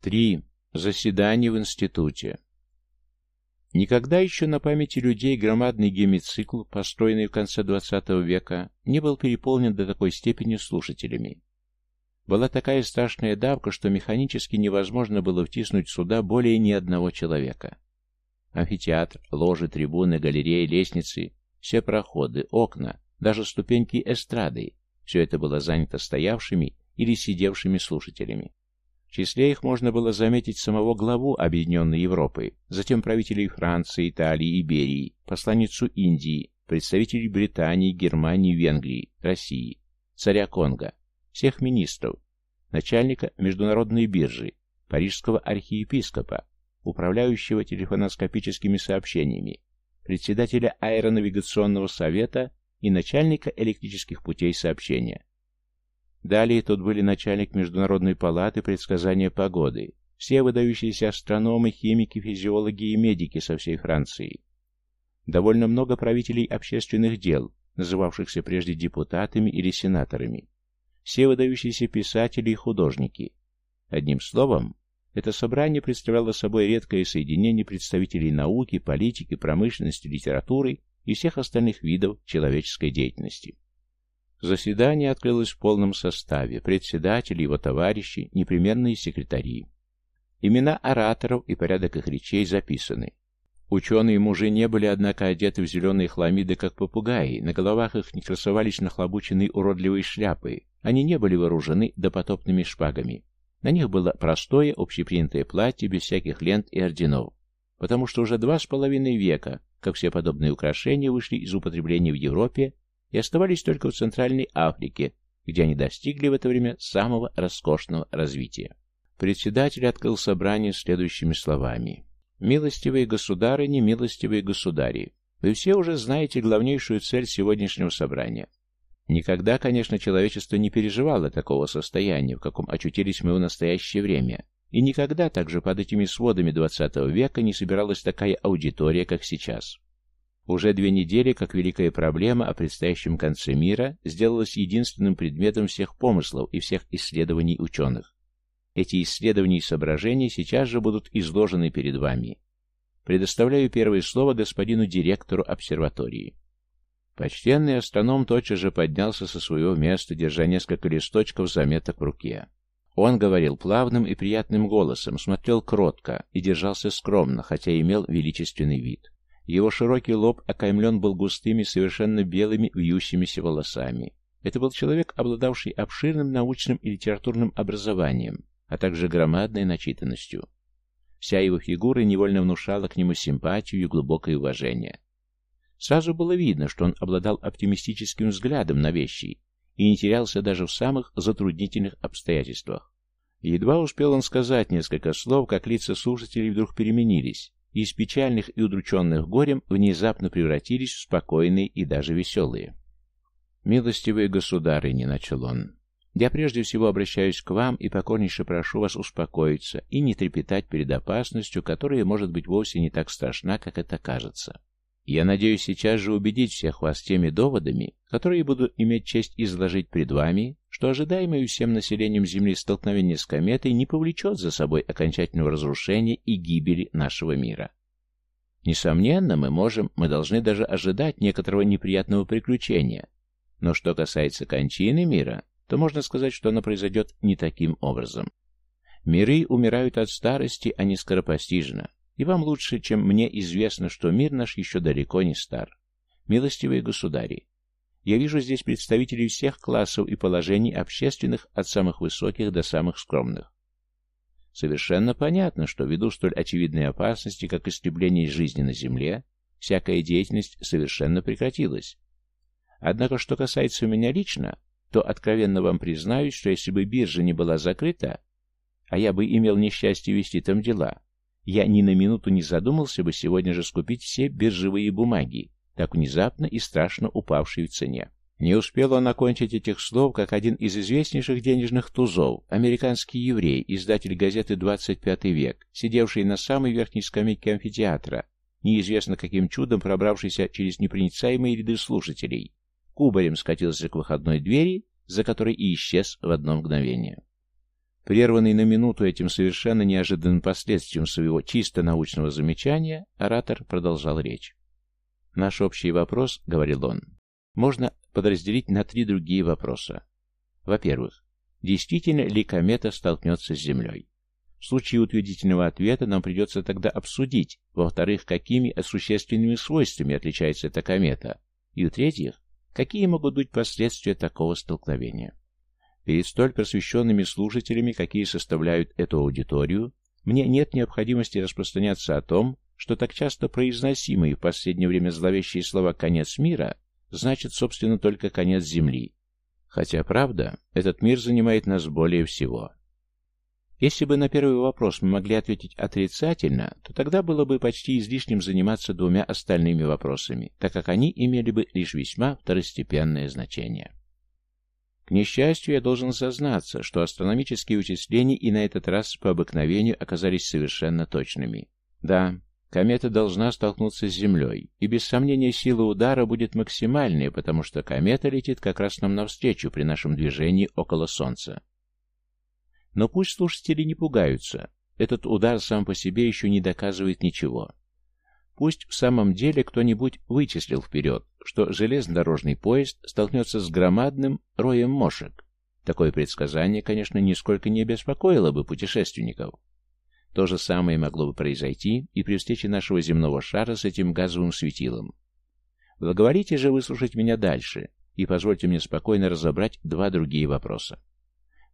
3. Заседание в институте. Никогда еще на памяти людей громадный гемицикл, построенный в конце XX века, не был переполнен до такой степени слушателями. Была такая страшная давка, что механически невозможно было втиснуть сюда более ни одного человека. Амфитеатр, ложи, трибуны, галереи, лестницы, все проходы, окна, даже ступеньки эстрады – все это было занято стоявшими или сидевшими слушателями. В числе их можно было заметить самого главу Объединенной Европы, затем правителей Франции, Италии, Иберии, посланницу Индии, представителей Британии, Германии, Венгрии, России, царя Конго, всех министров, начальника Международной биржи, парижского архиепископа, управляющего телефоноскопическими сообщениями, председателя аэронавигационного совета и начальника электрических путей сообщения. Далее тут были начальник Международной палаты предсказания погоды, все выдающиеся астрономы, химики, физиологи и медики со всей Франции. Довольно много правителей общественных дел, называвшихся прежде депутатами или сенаторами. Все выдающиеся писатели и художники. Одним словом, это собрание представляло собой редкое соединение представителей науки, политики, промышленности, литературы и всех остальных видов человеческой деятельности. Заседание открылось в полном составе, председатель, его товарищи, непременные секретари. Имена ораторов и порядок их речей записаны. Ученые мужи не были, однако, одеты в зеленые хламиды, как попугаи, на головах их не красовались нахлобученные уродливые шляпы, они не были вооружены допотопными шпагами. На них было простое, общепринятое платье, без всяких лент и орденов, потому что уже два с половиной века, как все подобные украшения, вышли из употребления в Европе и оставались только в Центральной Африке, где они достигли в это время самого роскошного развития. Председатель открыл собрание следующими словами. «Милостивые государыни, милостивые государи, вы все уже знаете главнейшую цель сегодняшнего собрания. Никогда, конечно, человечество не переживало такого состояния, в каком очутились мы в настоящее время, и никогда также под этими сводами XX века не собиралась такая аудитория, как сейчас. Уже две недели, как великая проблема о предстоящем конце мира сделалась единственным предметом всех помыслов и всех исследований ученых. Эти исследования и соображения сейчас же будут изложены перед вами. Предоставляю первое слово господину директору обсерватории. Почтенный астроном тотчас же поднялся со своего места, держа несколько листочков заметок в руке. Он говорил плавным и приятным голосом, смотрел кротко и держался скромно, хотя имел величественный вид. Его широкий лоб окаймлен был густыми, совершенно белыми, вьющимися волосами. Это был человек, обладавший обширным научным и литературным образованием, а также громадной начитанностью. Вся его фигура невольно внушала к нему симпатию и глубокое уважение. Сразу было видно, что он обладал оптимистическим взглядом на вещи и не терялся даже в самых затруднительных обстоятельствах. Едва успел он сказать несколько слов, как лица слушателей вдруг переменились, и из печальных и удрученных горем внезапно превратились в спокойные и даже веселые. «Милостивые государыни», — начал он, — «я прежде всего обращаюсь к вам и покорнейше прошу вас успокоиться и не трепетать перед опасностью, которая может быть вовсе не так страшна, как это кажется. Я надеюсь сейчас же убедить всех вас теми доводами, которые буду иметь честь изложить пред вами, что ожидаемое всем населением Земли столкновение с кометой не повлечет за собой окончательного разрушения и гибели нашего мира. Несомненно, мы можем, мы должны даже ожидать некоторого неприятного приключения, но что касается кончины мира, то можно сказать, что оно произойдет не таким образом. Миры умирают от старости, а не скоропостижно, и вам лучше, чем мне известно, что мир наш еще далеко не стар. Милостивые государи, я вижу здесь представителей всех классов и положений общественных, от самых высоких до самых скромных. Совершенно понятно, что ввиду столь очевидной опасности, как истребление жизни на Земле, всякая деятельность совершенно прекратилась. Однако, что касается меня лично, то откровенно вам признаюсь, что если бы биржа не была закрыта, а я бы имел несчастье вести там дела, я ни на минуту не задумался бы сегодня же скупить все биржевые бумаги, так внезапно и страшно упавшие в цене. Не успел он окончить этих слов, как один из известнейших денежных тузов, американский еврей, издатель газеты «25 век», сидевший на самой верхней скамейке амфитеатра, неизвестно каким чудом пробравшийся через непроницаемые ряды слушателей, кубарем скатился к выходной двери, за которой и исчез в одно мгновение. Прерванный на минуту этим совершенно неожиданным последствием своего чисто научного замечания, оратор продолжал речь. «Наш общий вопрос, — говорил он, — можно подразделить на три другие вопроса. Во-первых, действительно ли комета столкнется с Землей? В случае утвердительного ответа нам придется тогда обсудить, во-вторых, какими существенными свойствами отличается эта комета, и, в-третьих, какие могут быть последствия такого столкновения. Перед столь просвещенными слушателями, какие составляют эту аудиторию, мне нет необходимости распространяться о том, что так часто произносимые в последнее время зловещие слова «конец мира» значит, собственно, только конец Земли. Хотя, правда, этот мир занимает нас более всего. Если бы на первый вопрос мы могли ответить отрицательно, то тогда было бы почти излишним заниматься двумя остальными вопросами, так как они имели бы лишь весьма второстепенное значение. К несчастью, я должен сознаться, что астрономические вычисления и на этот раз по обыкновению оказались совершенно точными. Да, комета должна столкнуться с Землей, и без сомнения сила удара будет максимальной, потому что комета летит как раз нам навстречу при нашем движении около Солнца. Но пусть слушатели не пугаются. Этот удар сам по себе еще не доказывает ничего. Пусть в самом деле кто-нибудь вычислил вперед, что железнодорожный поезд столкнется с громадным роем мошек. Такое предсказание, конечно, нисколько не беспокоило бы путешественников. То же самое могло бы произойти и при встрече нашего земного шара с этим газовым светилом. Благоволите же выслушать меня дальше и позвольте мне спокойно разобрать два другие вопроса.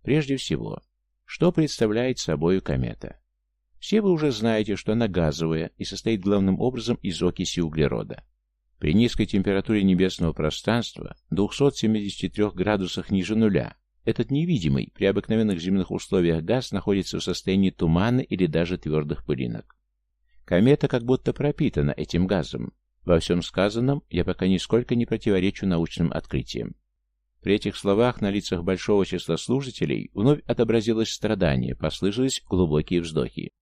Прежде всего, что представляет собой комета? Все вы уже знаете, что она газовая и состоит главным образом из окиси углерода. При низкой температуре небесного пространства, 273 градусах ниже нуля, этот невидимый при обыкновенных земных условиях газ находится в состоянии тумана или даже твердых пылинок. Комета как будто пропитана этим газом. Во всем сказанном я пока нисколько не противоречу научным открытиям. При этих словах на лицах большого числа служителей вновь отобразилось страдание, послышались глубокие вздохи.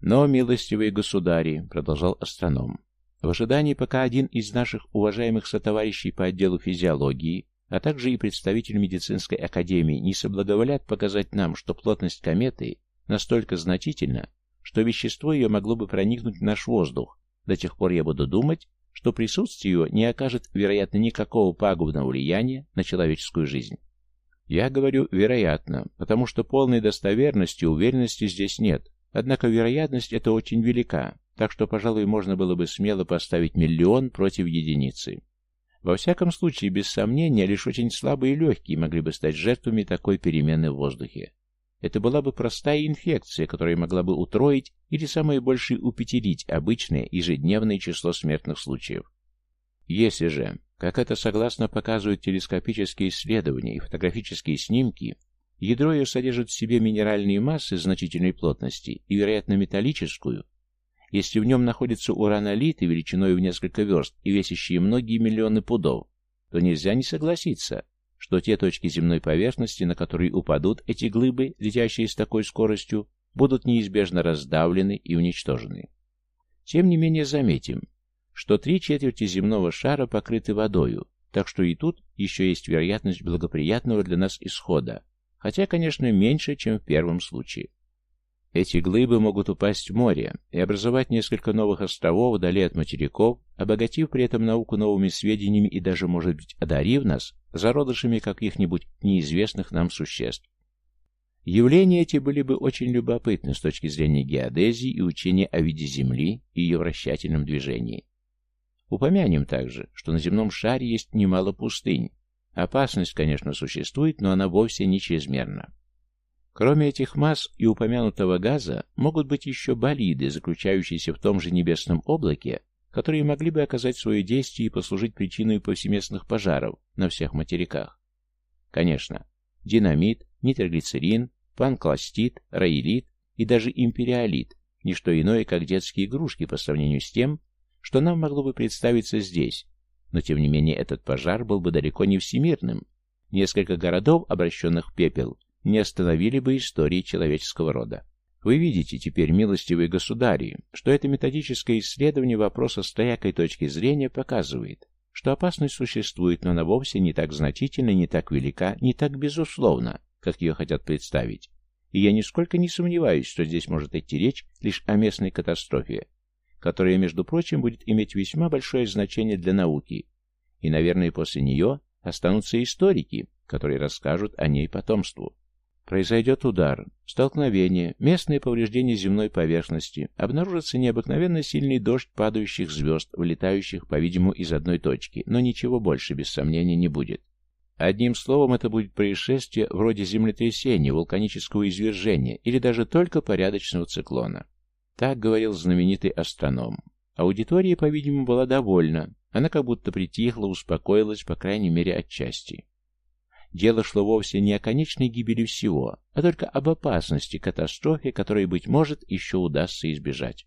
«Но, милостивые государи», — продолжал астроном, — «в ожидании, пока один из наших уважаемых сотоварищей по отделу физиологии, а также и представитель медицинской академии не соблаговолят показать нам, что плотность кометы настолько значительна, что вещество ее могло бы проникнуть в наш воздух, до тех пор я буду думать, что присутствие его не окажет, вероятно, никакого пагубного влияния на человеческую жизнь. Я говорю «вероятно», потому что полной достоверности и уверенности здесь нет, однако вероятность эта очень велика, так что, пожалуй, можно было бы смело поставить миллион против единицы. Во всяком случае, без сомнения, лишь очень слабые и легкие могли бы стать жертвами такой перемены в воздухе. Это была бы простая инфекция, которая могла бы утроить или самое большее упетерить обычное ежедневное число смертных случаев. Если же, как это согласно показывают телескопические исследования и фотографические снимки, ядро ее содержит в себе минеральные массы значительной плотности и, вероятно, металлическую, если в нем находятся уранолиты величиной в несколько верст и весящие многие миллионы пудов, то нельзя не согласиться, что те точки земной поверхности, на которые упадут эти глыбы, летящие с такой скоростью, будут неизбежно раздавлены и уничтожены. Тем не менее заметим, что три четверти земного шара покрыты водою, так что и тут еще есть вероятность благоприятного для нас исхода, хотя, конечно, меньше, чем в первом случае. Эти глыбы могут упасть в море и образовать несколько новых островов вдали от материков, обогатив при этом науку новыми сведениями и даже, может быть, одарив нас зародышами каких-нибудь неизвестных нам существ. Явления эти были бы очень любопытны с точки зрения геодезии и учения о виде Земли и ее вращательном движении. Упомянем также, что на земном шаре есть немало пустынь. Опасность, конечно, существует, но она вовсе не чрезмерна. Кроме этих масс и упомянутого газа, могут быть еще болиды, заключающиеся в том же небесном облаке, которые могли бы оказать свое действие и послужить причиной повсеместных пожаров на всех материках. Конечно, динамит, нитроглицерин, панкластит, раилит и даже империалит – ничто иное, как детские игрушки по сравнению с тем, что нам могло бы представиться здесь, но тем не менее этот пожар был бы далеко не всемирным. Несколько городов, обращенных в пепел, не остановили бы истории человеческого рода. Вы видите теперь, милостивые государи, что это методическое исследование вопроса с троякой точки зрения показывает, что опасность существует, но она вовсе не так значительна, не так велика, не так безусловна, как ее хотят представить, и я нисколько не сомневаюсь, что здесь может идти речь лишь о местной катастрофе, которая, между прочим, будет иметь весьма большое значение для науки, и, наверное, после нее останутся историки, которые расскажут о ней потомству. Произойдет удар, столкновение, местное повреждение земной поверхности, обнаружится необыкновенно сильный дождь падающих звезд, вылетающих, по-видимому, из одной точки, но ничего больше, без сомнения, не будет. Одним словом, это будет происшествие вроде землетрясения, вулканического извержения или даже только порядочного циклона. Так говорил знаменитый астроном. Аудитория, по-видимому, была довольна. Она как будто притихла, успокоилась, по крайней мере, отчасти. Дело шло вовсе не о конечной гибели всего, а только об опасности, катастрофе, которой, быть может, еще удастся избежать.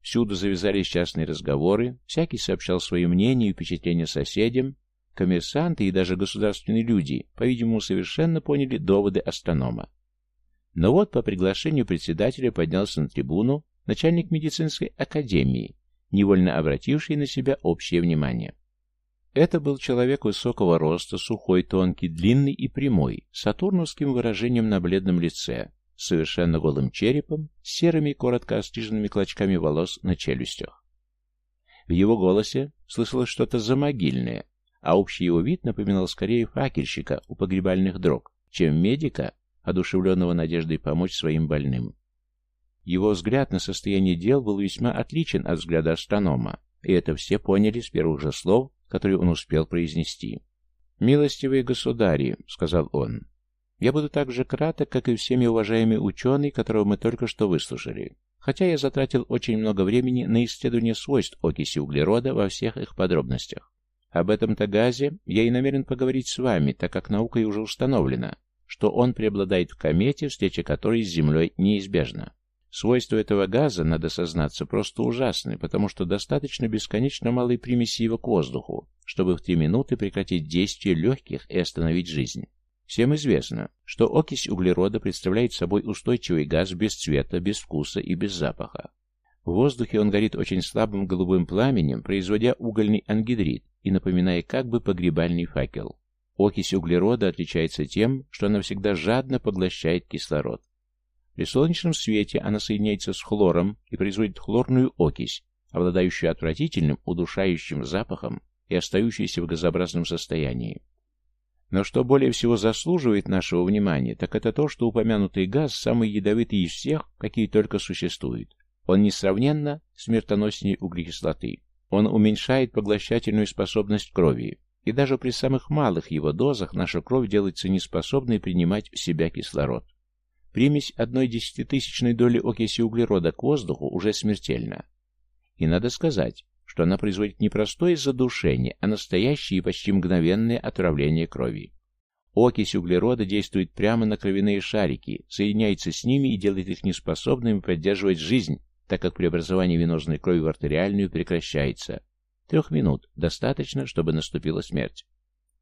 Всюду завязались частные разговоры, всякий сообщал свои мнения и впечатления соседям, коммерсанты и даже государственные люди, по-видимому, совершенно поняли доводы астронома. Но вот по приглашению председателя поднялся на трибуну начальник медицинской академии, невольно обративший на себя общее внимание. Это был человек высокого роста, сухой, тонкий, длинный и прямой, с сатурновским выражением на бледном лице, совершенно голым черепом, с серыми коротко остриженными клочками волос на челюстях. В его голосе слышалось что-то замогильное, а общий его вид напоминал скорее факельщика у погребальных дрог, чем медика, одушевленного надеждой помочь своим больным. Его взгляд на состояние дел был весьма отличен от взгляда астронома, и это все поняли с первых же слов, который он успел произнести. «Милостивые государи», — сказал он, — «я буду так же краток, как и всеми уважаемый ученый, которого мы только что выслушали, хотя я затратил очень много времени на исследование свойств окиси углерода во всех их подробностях. Об этом-то газе я и намерен поговорить с вами, так как наукой уже установлено, что он преобладает в комете, встреча которой с Землей неизбежна. Свойства этого газа, надо сознаться, просто ужасны, потому что достаточно бесконечно малой примеси его к воздуху, чтобы в три минуты прекратить действие легких и остановить жизнь. Всем известно, что окись углерода представляет собой устойчивый газ без цвета, без вкуса и без запаха. В воздухе он горит очень слабым голубым пламенем, производя угольный ангидрид и напоминая как бы погребальный факел. Окись углерода отличается тем, что она всегда жадно поглощает кислород. При солнечном свете она соединяется с хлором и производит хлорную окись, обладающую отвратительным, удушающим запахом и остающейся в газообразном состоянии. Но что более всего заслуживает нашего внимания, так это то, что упомянутый газ самый ядовитый из всех, какие только существуют. Он несравненно смертоноснее углекислоты. Он уменьшает поглощательную способность крови, и даже при самых малых его дозах наша кровь делается неспособной принимать в себя кислород. Примесь одной десятитысячной доли окиси углерода к воздуху уже смертельна. И надо сказать, что она производит не простое задушение, а настоящее и почти мгновенное отравление крови. Окись углерода действует прямо на кровяные шарики, соединяется с ними и делает их неспособными поддерживать жизнь, так как преобразование венозной крови в артериальную прекращается. Трех минут достаточно, чтобы наступила смерть.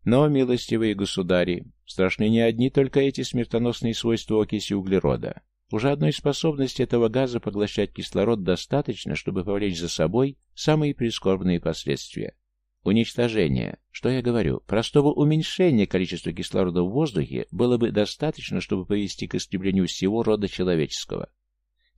Но, милостивые государи, страшны не одни только эти смертоносные свойства окиси углерода. Уже одной способности этого газа поглощать кислород достаточно, чтобы повлечь за собой самые прискорбные последствия. Уничтожение, что я говорю, простого уменьшения количества кислорода в воздухе было бы достаточно, чтобы повести к истреблению всего рода человеческого.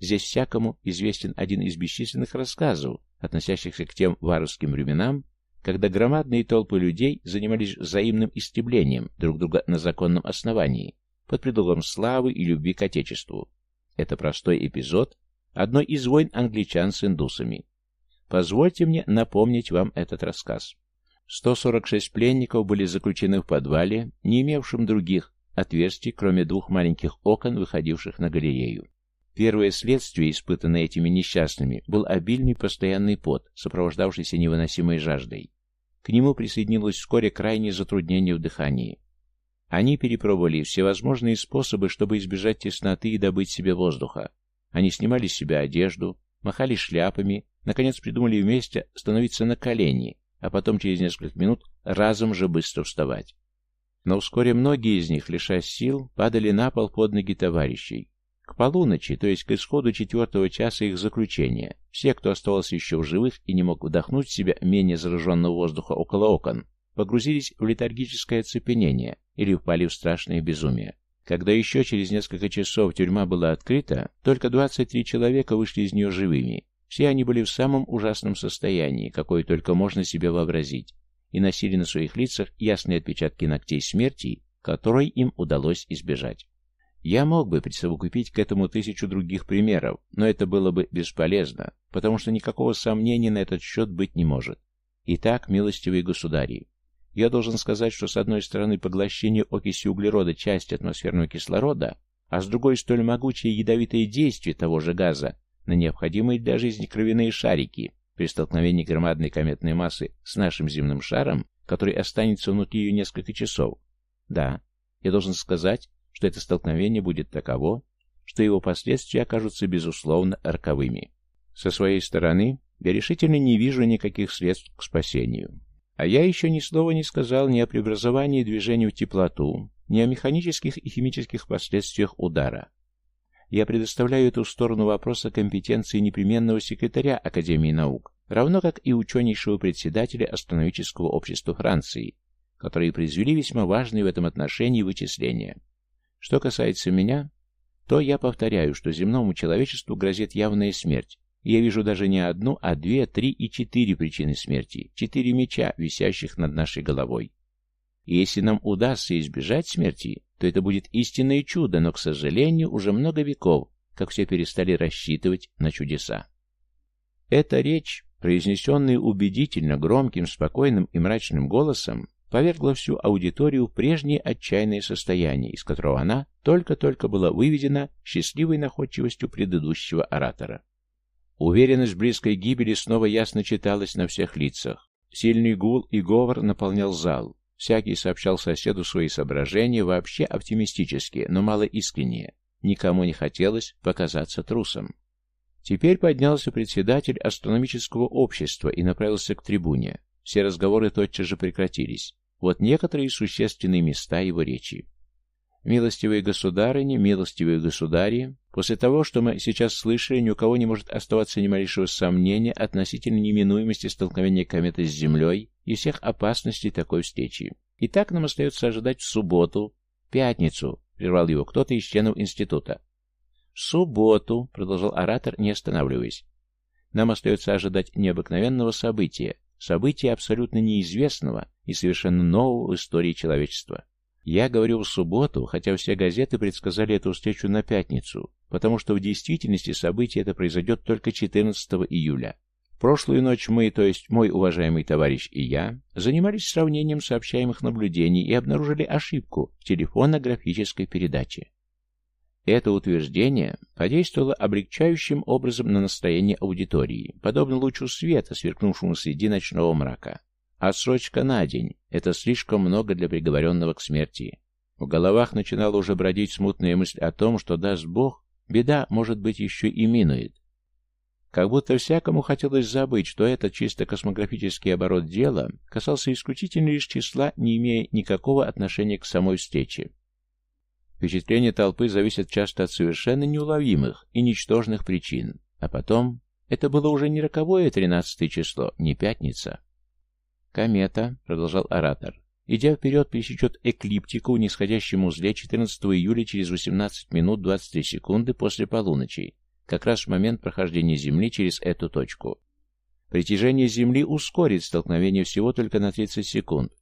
Здесь всякому известен один из бесчисленных рассказов, относящихся к тем варварским временам, когда громадные толпы людей занимались взаимным истреблением друг друга на законном основании, под предлогом славы и любви к Отечеству. Это простой эпизод одной из войн англичан с индусами. Позвольте мне напомнить вам этот рассказ. 146 пленников были заключены в подвале, не имевшем других отверстий, кроме двух маленьких окон, выходивших на галерею. Первое следствие, испытанное этими несчастными, был обильный постоянный пот, сопровождавшийся невыносимой жаждой. К нему присоединилось вскоре крайнее затруднение в дыхании. Они перепробовали всевозможные способы, чтобы избежать тесноты и добыть себе воздуха. Они снимали с себя одежду, махали шляпами, наконец придумали вместе становиться на колени, а потом через несколько минут разом же быстро вставать. Но вскоре многие из них, лишась сил, падали на пол под ноги товарищей. К полуночи, то есть к исходу четвертого часа их заключения, все, кто оставался еще в живых и не мог вдохнуть в себя менее зараженного воздуха около окон, погрузились в летаргическое оцепенение или впали в страшное безумие. Когда еще через несколько часов тюрьма была открыта, только 23 человека вышли из нее живыми. Все они были в самом ужасном состоянии, какое только можно себе вообразить, и носили на своих лицах ясные отпечатки ногтей смерти, которой им удалось избежать. Я мог бы присовокупить к этому тысячу других примеров, но это было бы бесполезно, потому что никакого сомнения на этот счет быть не может. Итак, милостивые государи, я должен сказать, что с одной стороны поглощение окиси углерода части атмосферного кислорода, а с другой столь могучее ядовитое действие того же газа на необходимые для жизни кровяные шарики при столкновении громадной кометной массы с нашим земным шаром, который останется внутри ее несколько часов. Да, я должен сказать, что это столкновение будет таково, что его последствия окажутся безусловно роковыми. Со своей стороны, я решительно не вижу никаких средств к спасению. А я еще ни слова не сказал ни о преобразовании движения в теплоту, ни о механических и химических последствиях удара. Я предоставляю эту сторону вопроса компетенции непременного секретаря Академии наук, равно как и ученейшего председателя Астрономического общества Франции, которые произвели весьма важные в этом отношении вычисления. Что касается меня, то я повторяю, что земному человечеству грозит явная смерть. Я вижу даже не одну, а две, три и четыре причины смерти, четыре меча, висящих над нашей головой. И если нам удастся избежать смерти, то это будет истинное чудо, но, к сожалению, уже много веков, как все перестали рассчитывать на чудеса. Эта речь, произнесенная убедительно, громким, спокойным и мрачным голосом, повергла всю аудиторию в прежнее отчаянное состояние, из которого она только-только была выведена счастливой находчивостью предыдущего оратора. Уверенность близкой гибели снова ясно читалась на всех лицах. Сильный гул и говор наполнял зал. Всякий сообщал соседу свои соображения, вообще оптимистические, но мало искренние. Никому не хотелось показаться трусом. Теперь поднялся председатель астрономического общества и направился к трибуне. Все разговоры тотчас же прекратились. Вот некоторые существенные места его речи. Милостивые государыни, милостивые государи, после того, что мы сейчас слышали, ни у кого не может оставаться ни малейшего сомнения относительно неминуемости столкновения кометы с Землей и всех опасностей такой встречи. И так нам остается ожидать в субботу, пятницу, прервал его кто-то из членов института. В субботу, продолжал оратор, не останавливаясь. Нам остается ожидать необыкновенного события, события абсолютно неизвестного и совершенно нового в истории человечества. Я говорю в субботу, хотя все газеты предсказали эту встречу на пятницу, потому что в действительности событие это произойдет только 14 июля. Прошлую ночь мы, то есть мой уважаемый товарищ и я, занимались сравнением сообщаемых наблюдений и обнаружили ошибку в телефонно-графической передаче. Это утверждение подействовало облегчающим образом на настроение аудитории, подобно лучу света, сверкнувшему среди ночного мрака. Отсрочка на день — это слишком много для приговоренного к смерти. В головах начинала уже бродить смутная мысль о том, что, даст Бог, беда, может быть, еще и минует. Как будто всякому хотелось забыть, что этот чисто космографический оборот дела касался исключительно лишь числа, не имея никакого отношения к самой встрече. Впечатление толпы зависит часто от совершенно неуловимых и ничтожных причин. А потом, это было уже не роковое тринадцатое число, не пятница. «Комета», — продолжал оратор, идя вперед, пересечет эклиптику в нисходящем узле 14 июля через 18 минут 23 секунды после полуночи, как раз в момент прохождения Земли через эту точку. Притяжение Земли ускорит столкновение всего только на 30 секунд,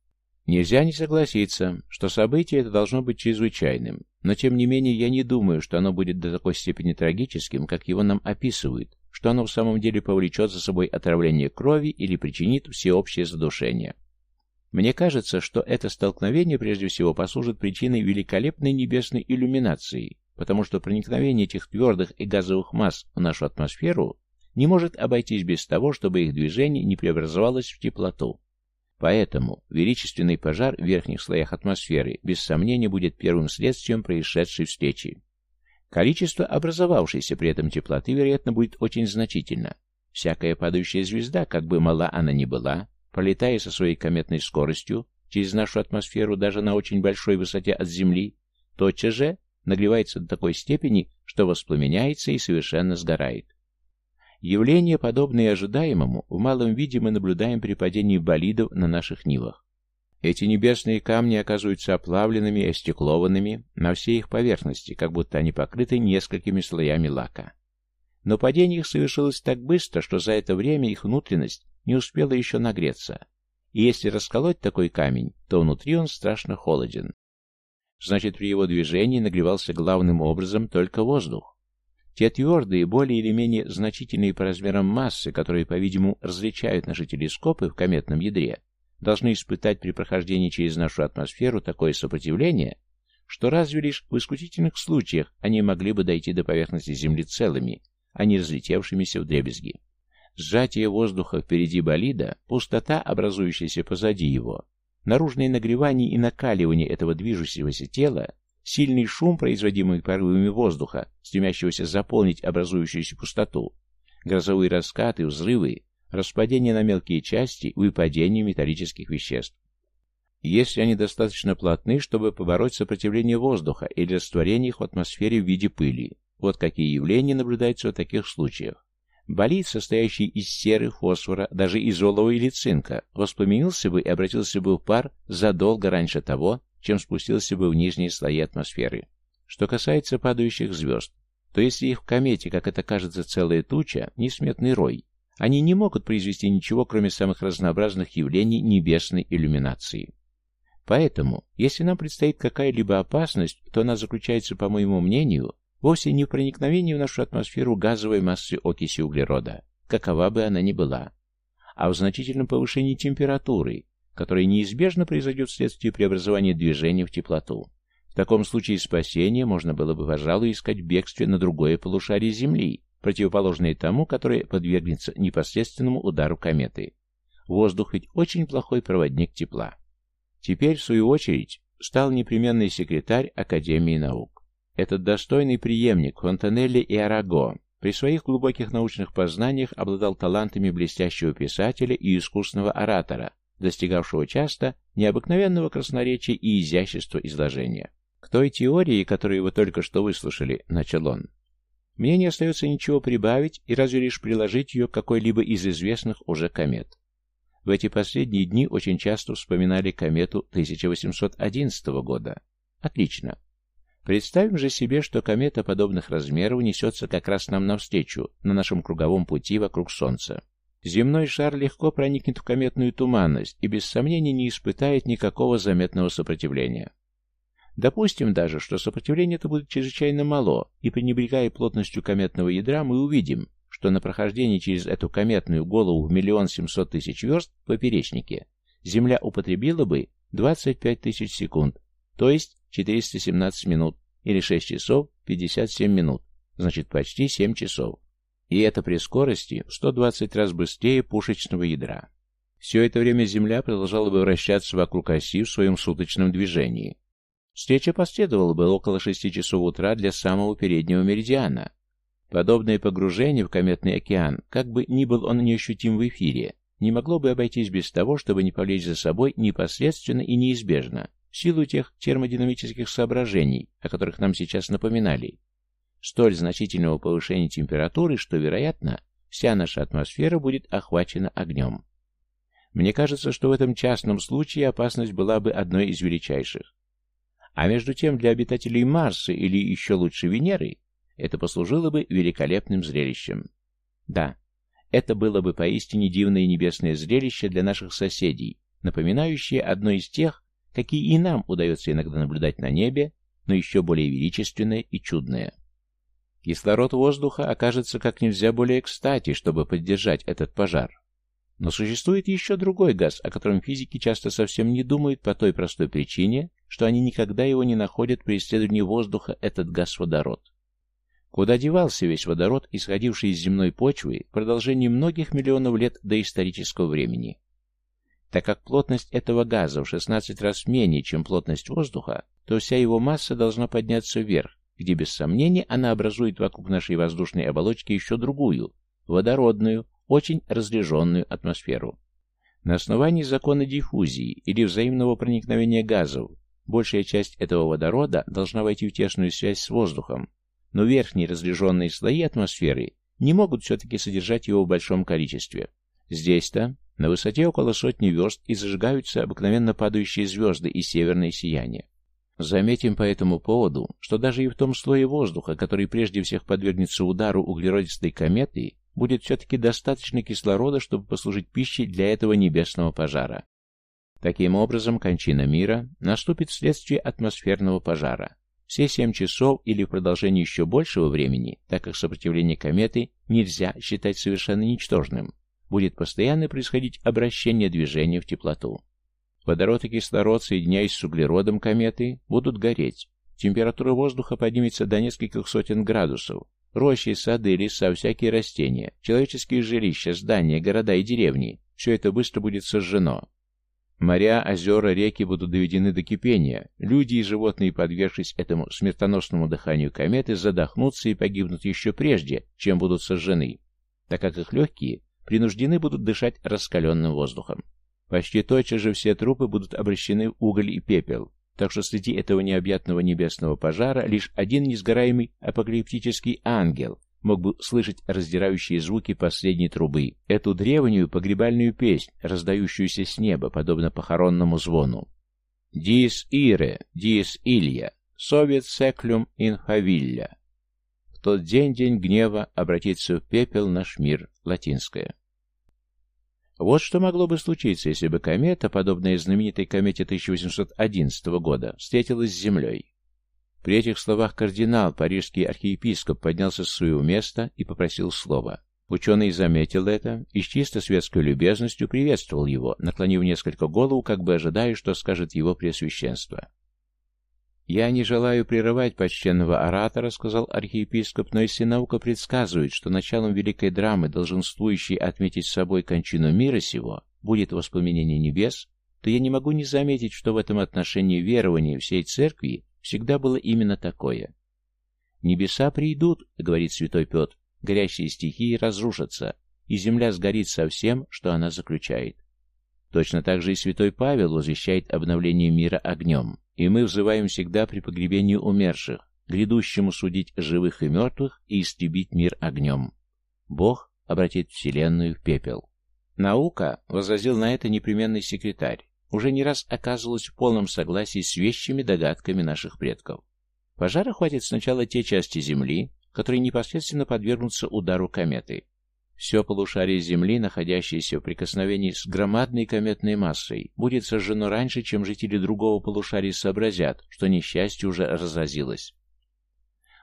Нельзя не согласиться, что событие это должно быть чрезвычайным, но тем не менее я не думаю, что оно будет до такой степени трагическим, как его нам описывают, что оно в самом деле повлечет за собой отравление крови или причинит всеобщее задушение. Мне кажется, что это столкновение прежде всего послужит причиной великолепной небесной иллюминации, потому что проникновение этих твердых и газовых масс в нашу атмосферу не может обойтись без того, чтобы их движение не преобразовалось в теплоту. Поэтому величественный пожар в верхних слоях атмосферы без сомнения будет первым следствием происшедшей встречи. Количество образовавшейся при этом теплоты, вероятно, будет очень значительно. Всякая падающая звезда, как бы мала она ни была, пролетая со своей кометной скоростью через нашу атмосферу даже на очень большой высоте от Земли, тотчас же нагревается до такой степени, что воспламеняется и совершенно сгорает. Явление, подобное ожидаемому, в малом виде мы наблюдаем при падении болидов на наших нивах. Эти небесные камни оказываются оплавленными и остеклованными на всей их поверхности, как будто они покрыты несколькими слоями лака. Но падение их совершилось так быстро, что за это время их внутренность не успела еще нагреться. И если расколоть такой камень, то внутри он страшно холоден. Значит, при его движении нагревался главным образом только воздух. Те твердые, более или менее значительные по размерам массы, которые, по-видимому, различают наши телескопы в кометном ядре, должны испытать при прохождении через нашу атмосферу такое сопротивление, что разве лишь в исключительных случаях они могли бы дойти до поверхности Земли целыми, а не разлетевшимися в дребезги. Сжатие воздуха впереди болида, пустота, образующаяся позади его, наружное нагревание и накаливание этого движущегося тела, сильный шум, производимый порывами воздуха, стремящегося заполнить образующуюся пустоту, грозовые раскаты, взрывы, распадение на мелкие части, выпадение металлических веществ. Если они достаточно плотны, чтобы побороть сопротивление воздуха или растворение их в атмосфере в виде пыли, вот какие явления наблюдаются в таких случаях. Болид, состоящий из серы, фосфора, даже из олова или цинка, воспламенился бы и обратился бы в пар задолго раньше того, чем спустился бы в нижние слои атмосферы. Что касается падающих звезд, то если их в комете, как это кажется, целая туча, несметный рой, они не могут произвести ничего, кроме самых разнообразных явлений небесной иллюминации. Поэтому, если нам предстоит какая-либо опасность, то она заключается, по моему мнению, вовсе не в проникновении в нашу атмосферу газовой массы окиси углерода, какова бы она ни была, а в значительном повышении температуры, которое неизбежно произойдет вследствие преобразования движения в теплоту. В таком случае спасение можно было бы, пожалуй, искать в бегстве на другое полушарие Земли, противоположные тому, которое подвергнется непосредственному удару кометы. Воздух ведь очень плохой проводник тепла. Теперь, в свою очередь, стал непременный секретарь Академии наук. Этот достойный преемник Фонтанелли и Араго при своих глубоких научных познаниях обладал талантами блестящего писателя и искусного оратора, достигавшего часто необыкновенного красноречия и изящества изложения. К той теории, которую вы только что выслушали, начал он, мне не остается ничего прибавить и разве лишь приложить ее к какой-либо из известных уже комет. В эти последние дни очень часто вспоминали комету 1811 года. Отлично. Представим же себе, что комета подобных размеров несется как раз нам навстречу, на нашем круговом пути вокруг Солнца. Земной шар легко проникнет в кометную туманность и без сомнения не испытает никакого заметного сопротивления. Допустим даже, что сопротивление это будет чрезвычайно мало, и пренебрегая плотностью кометного ядра, мы увидим, что на прохождении через эту кометную голову в миллион семьсот тысяч верст в поперечнике Земля употребила бы 25 тысяч секунд, то есть 417 минут, или 6 часов 57 минут, значит почти 7 часов. И это при скорости в 120 раз быстрее пушечного ядра. Все это время Земля продолжала бы вращаться вокруг оси в своем суточном движении, Встреча последовала бы около шести часов утра для самого переднего меридиана. Подобное погружение в кометный океан, как бы ни был он неощутим в эфире, не могло бы обойтись без того, чтобы не повлечь за собой непосредственно и неизбежно, в силу тех термодинамических соображений, о которых нам сейчас напоминали, столь значительного повышения температуры, что, вероятно, вся наша атмосфера будет охвачена огнем. Мне кажется, что в этом частном случае опасность была бы одной из величайших. А между тем для обитателей Марса или еще лучше Венеры это послужило бы великолепным зрелищем. Да, это было бы поистине дивное небесное зрелище для наших соседей, напоминающее одно из тех, какие и нам удается иногда наблюдать на небе, но еще более величественное и чудное. Кислород воздуха окажется как нельзя более кстати, чтобы поддержать этот пожар. Но существует еще другой газ, о котором физики часто совсем не думают по той простой причине, что они никогда его не находят при исследовании воздуха, этот газ водород. Куда девался весь водород, исходивший из земной почвы в продолжении многих миллионов лет до исторического времени? Так как плотность этого газа в 16 раз менее, чем плотность воздуха, то вся его масса должна подняться вверх, где без сомнения она образует вокруг нашей воздушной оболочки еще другую, водородную, очень разряженную атмосферу. На основании закона диффузии или взаимного проникновения газов большая часть этого водорода должна войти в тесную связь с воздухом, но верхние разряженные слои атмосферы не могут все-таки содержать его в большом количестве. Здесь-то На высоте около сотни верст и зажигаются обыкновенно падающие звезды и северное сияние. Заметим по этому поводу, что даже и в том слое воздуха, который прежде всех подвергнется удару углеродистой кометы, будет все-таки достаточно кислорода, чтобы послужить пищей для этого небесного пожара. Таким образом, кончина мира наступит вследствие атмосферного пожара. Все семь часов или в продолжении еще большего времени, так как сопротивление кометы нельзя считать совершенно ничтожным, будет постоянно происходить обращение движения в теплоту. Водород и кислород, соединяясь с углеродом кометы, будут гореть. Температура воздуха поднимется до нескольких сотен градусов. Рощи, сады, леса, всякие растения, человеческие жилища, здания, города и деревни – все это быстро будет сожжено. Моря, озера, реки будут доведены до кипения. Люди и животные, подвергшись этому смертоносному дыханию кометы, задохнутся и погибнут еще прежде, чем будут сожжены, так как их легкие принуждены будут дышать раскаленным воздухом. Почти тотчас же все трупы будут обращены в уголь и пепел, так что среди этого необъятного небесного пожара лишь один несгораемый апокалиптический ангел мог бы слышать раздирающие звуки последней трубы, эту древнюю погребальную песнь, раздающуюся с неба, подобно похоронному звону. «Диес ире, диес илья, совет секлюм инфавилля». В тот день, день гнева, обратится в пепел наш мир, латинское. Вот что могло бы случиться, если бы комета, подобная знаменитой комете 1811 года, встретилась с Землей. При этих словах кардинал, парижский архиепископ, поднялся с своего места и попросил слова. Ученый заметил это и с чисто светской любезностью приветствовал его, наклонив несколько голову, как бы ожидая, что скажет его Преосвященство. «Я не желаю прерывать почтенного оратора», — сказал архиепископ, «но если наука предсказывает, что началом великой драмы, долженствующей отметить собой кончину мира сего, будет воспламенение небес, то я не могу не заметить, что в этом отношении верование всей церкви всегда было именно такое. «Небеса придут», — говорит святой Петр, — «горящие стихии разрушатся, и земля сгорит со всем, что она заключает». Точно так же и святой Павел возвещает обновление мира огнем. И мы взываем всегда при погребении умерших, грядущему судить живых и мертвых и истребить мир огнем. Бог обратит Вселенную в пепел. Наука, возразил на это непременный секретарь, уже не раз оказывалась в полном согласии с вещими догадками наших предков. Пожара хватит сначала те части Земли, которые непосредственно подвергнутся удару кометы, все полушарие Земли, находящееся в прикосновении с громадной кометной массой, будет сожжено раньше, чем жители другого полушария сообразят, что несчастье уже разразилось.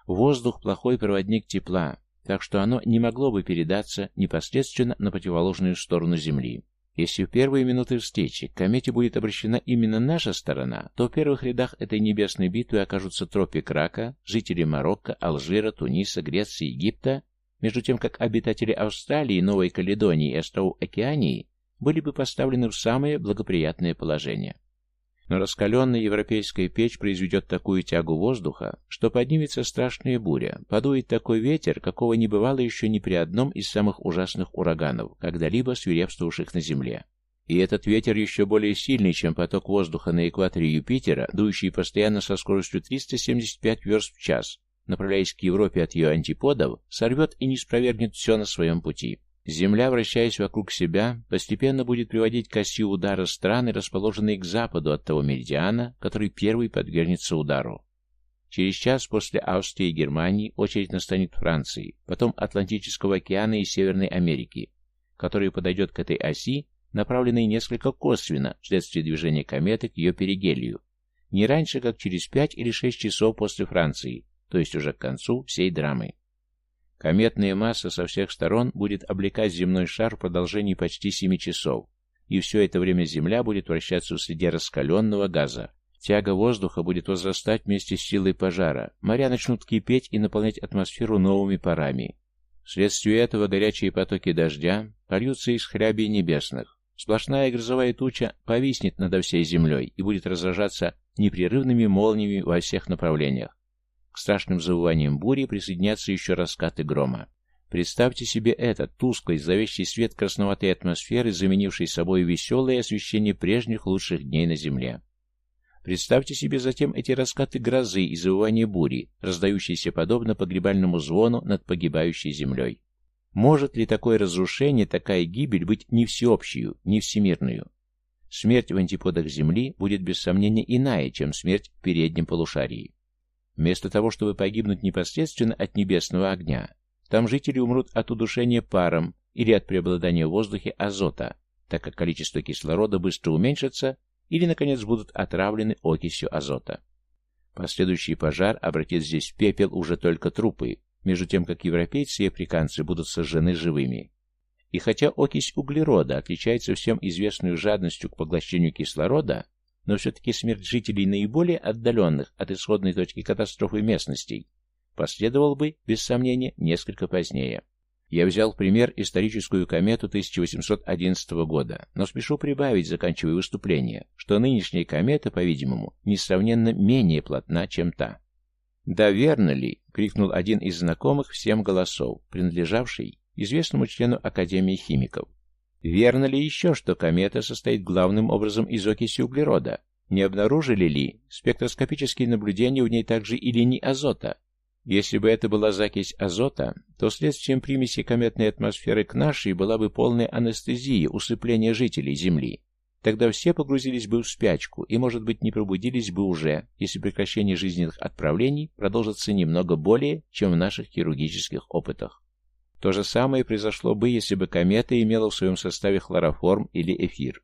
Воздух – плохой проводник тепла, так что оно не могло бы передаться непосредственно на противоположную сторону Земли. Если в первые минуты встречи к комете будет обращена именно наша сторона, то в первых рядах этой небесной битвы окажутся тропик Рака, жители Марокко, Алжира, Туниса, Греции, Египта между тем как обитатели Австралии, Новой Каледонии и островов Океании были бы поставлены в самое благоприятное положение. Но раскаленная европейская печь произведет такую тягу воздуха, что поднимется страшная буря, подует такой ветер, какого не бывало еще ни при одном из самых ужасных ураганов, когда-либо свирепствовавших на Земле. И этот ветер еще более сильный, чем поток воздуха на экваторе Юпитера, дующий постоянно со скоростью 375 верст в час, направляясь к Европе от ее антиподов, сорвет и не спровергнет все на своем пути. Земля, вращаясь вокруг себя, постепенно будет приводить к оси удара страны, расположенные к западу от того меридиана, который первый подвергнется удару. Через час после Австрии и Германии очередь настанет Франции, потом Атлантического океана и Северной Америки, который подойдет к этой оси, направленной несколько косвенно вследствие движения кометы к ее перигелию, не раньше, как через пять или шесть часов после Франции, то есть уже к концу всей драмы. Кометная масса со всех сторон будет облекать земной шар в продолжении почти семи часов, и все это время Земля будет вращаться в среде раскаленного газа. Тяга воздуха будет возрастать вместе с силой пожара, моря начнут кипеть и наполнять атмосферу новыми парами. Вследствие этого горячие потоки дождя польются из хрябей небесных. Сплошная грозовая туча повиснет над всей землей и будет разражаться непрерывными молниями во всех направлениях. К страшным завываниям бури присоединятся еще раскаты грома. Представьте себе этот тусклый, зловещий свет красноватой атмосферы, заменивший собой веселое освещение прежних лучших дней на Земле. Представьте себе затем эти раскаты грозы и завывания бури, раздающиеся подобно погребальному звону над погибающей землей. Может ли такое разрушение, такая гибель быть не всеобщую, не всемирную? Смерть в антиподах Земли будет без сомнения иная, чем смерть в переднем полушарии. Вместо того, чтобы погибнуть непосредственно от небесного огня, там жители умрут от удушения паром или от преобладания в воздухе азота, так как количество кислорода быстро уменьшится, или, наконец, будут отравлены окисью азота. Последующий пожар обратит здесь в пепел уже только трупы, между тем как европейцы и африканцы будут сожжены живыми. И хотя окись углерода отличается всем известной жадностью к поглощению кислорода, но все-таки смерть жителей наиболее отдаленных от исходной точки катастрофы местностей последовал бы, без сомнения, несколько позднее. Я взял пример историческую комету 1811 года, но спешу прибавить, заканчивая выступление, что нынешняя комета, по-видимому, несравненно менее плотна, чем та. «Да верно ли?» — крикнул один из знакомых всем голосов, принадлежавший известному члену Академии химиков. Верно ли еще, что комета состоит главным образом из окиси углерода? Не обнаружили ли спектроскопические наблюдения в ней также и линии азота? Если бы это была закись азота, то следствием примеси кометной атмосферы к нашей была бы полная анестезия, усыпление жителей Земли. Тогда все погрузились бы в спячку и, может быть, не пробудились бы уже, если прекращение жизненных отправлений продолжится немного более, чем в наших хирургических опытах. То же самое произошло бы, если бы комета имела в своем составе хлороформ или эфир.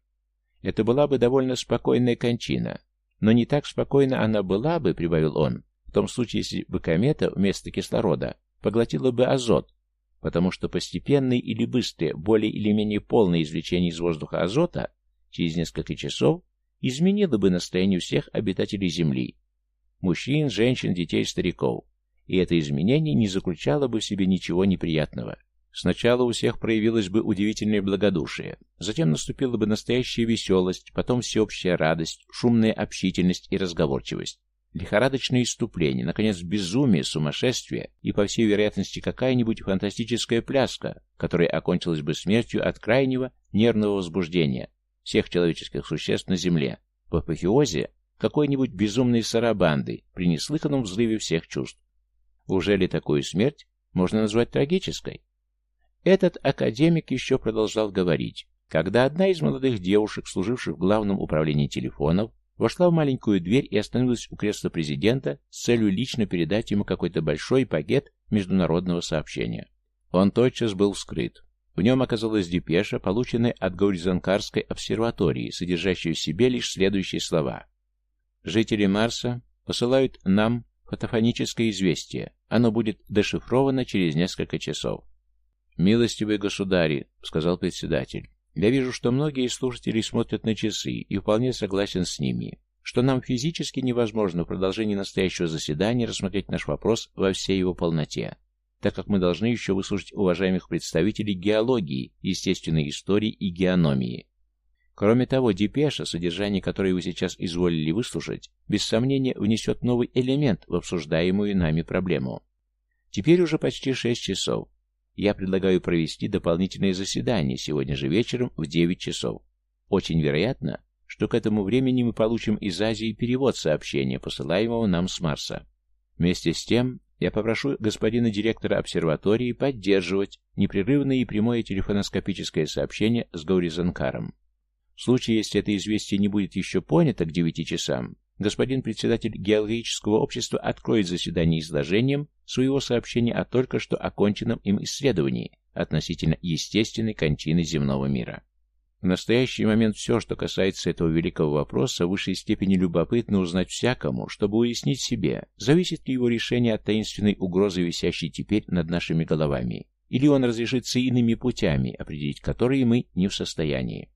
Это была бы довольно спокойная кончина. Но не так спокойно она была бы, прибавил он, в том случае, если бы комета вместо кислорода поглотила бы азот, потому что постепенное или быстрое, более или менее полное извлечение из воздуха азота через несколько часов изменило бы настроение всех обитателей Земли, мужчин, женщин, детей, стариков, и это изменение не заключало бы в себе ничего неприятного. Сначала у всех проявилось бы удивительное благодушие, затем наступила бы настоящая веселость, потом всеобщая радость, шумная общительность и разговорчивость лихорадочное иступление, наконец, безумие, сумасшествие и, по всей вероятности, какая-нибудь фантастическая пляска, которая окончилась бы смертью от крайнего нервного возбуждения всех человеческих существ на Земле, в апофеозе какой-нибудь безумной сарабанды при неслыханном взрыве всех чувств. Уже ли такую смерть можно назвать трагической? Этот академик еще продолжал говорить, когда одна из молодых девушек, служивших в главном управлении телефонов, вошла в маленькую дверь и остановилась у кресла президента с целью лично передать ему какой-то большой пакет международного сообщения. Он тотчас был вскрыт. В нем оказалась депеша, полученная от Гауризанкарской обсерватории, содержащая в себе лишь следующие слова. «Жители Марса посылают нам фотофоническое известие. Оно будет дешифровано через несколько часов». «Милостивые государи», — сказал председатель, я вижу, что многие слушатели смотрят на часы и вполне согласен с ними, что нам физически невозможно в продолжении настоящего заседания рассмотреть наш вопрос во всей его полноте, так как мы должны еще выслушать уважаемых представителей геологии, естественной истории и геономии. Кроме того, депеша, содержание которой вы сейчас изволили выслушать, без сомнения внесет новый элемент в обсуждаемую нами проблему. Теперь уже почти шесть часов, я предлагаю провести дополнительное заседание сегодня же вечером в 9 часов. Очень вероятно, что к этому времени мы получим из Азии перевод сообщения, посылаемого нам с Марса. Вместе с тем, я попрошу господина директора обсерватории поддерживать непрерывное и прямое телефоноскопическое сообщение с Гауризанкаром. В случае, если это известие не будет еще понято к 9 часам, господин председатель геологического общества откроет заседание изложением своего сообщения о только что оконченном им исследовании относительно естественной кончины земного мира. В настоящий момент все, что касается этого великого вопроса, в высшей степени любопытно узнать всякому, чтобы уяснить себе, зависит ли его решение от таинственной угрозы, висящей теперь над нашими головами, или он разрешится иными путями, определить которые мы не в состоянии.